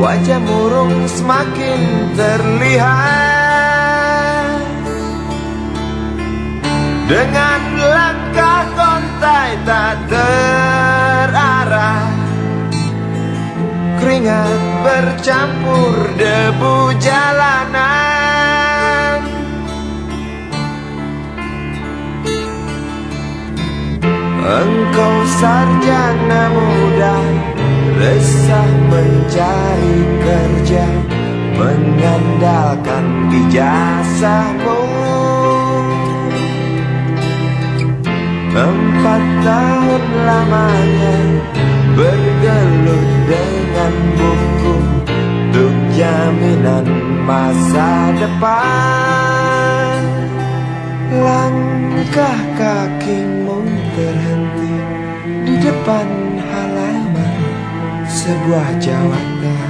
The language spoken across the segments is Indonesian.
Wajah murung semakin terlihat. Dengan langkah kontai tak terarah. Keringat bercampur debu jalanan. Engkau sarjana muda Resah mencari kerja Mengandalkan ijazahmu Empat tahun lamanya Bergelut dengan buku Untuk jaminan masa depan. Langkah kakimu terhenti Di depan sebuah jawatan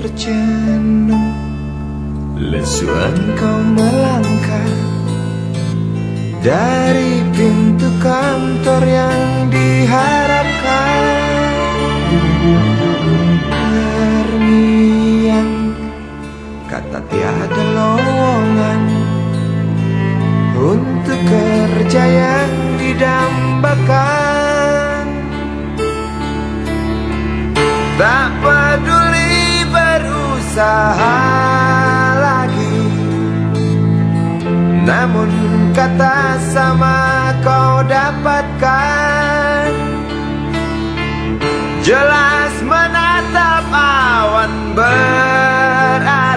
terjenuh Lesu engkau melangkah Dari pintu kantor yang diharapkan. Terniang Kata tiada lowongan. Untuk kerja yang didambakan berusaha lagi. Namun kata sama kau dapatkan. Jelas menatap awan berarah.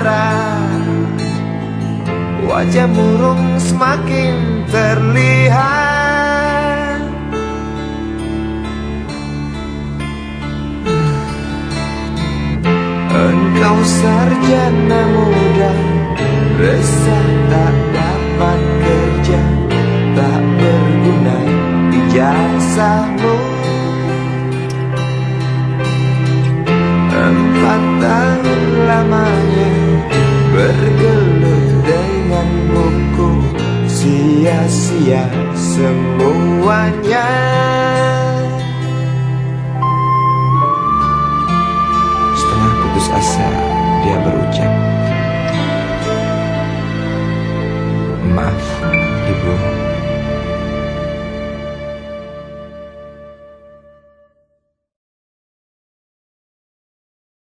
Wajah murung semakin terlihat Resah tak dapat kerja Tak berguna ijazahmu Empat tahun lamanya Bergelut dengan buku Sia-sia semuanya 比如。